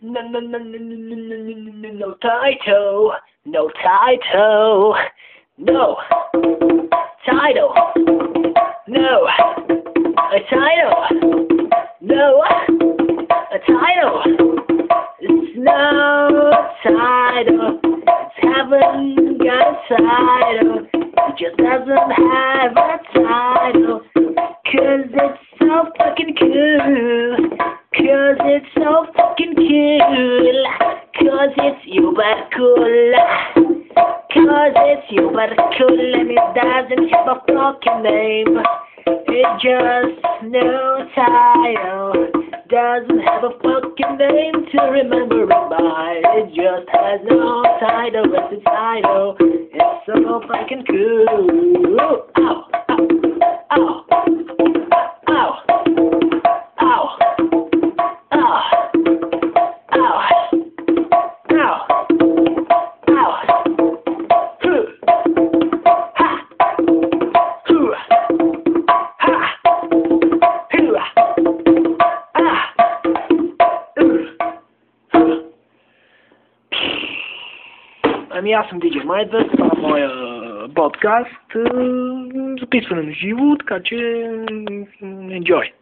no, no, no, no, no, no, no, no, no title, no title, no title, no. A title, no. A title, it's no title, it's haven't got a title, it just doesn't have a title, cause it's so fucking cool. Cool. Cause it's uber cool. Cause it's uber cool and it doesn't have a fucking name. It just no title. Doesn't have a fucking name to remember it by. It just has no title. It's title. It's so fucking cool. Ow, ow. Ow. Ow. Ами аз съм DJ Майдър, това е моя подкаст. Записване на живо, така че enjoy.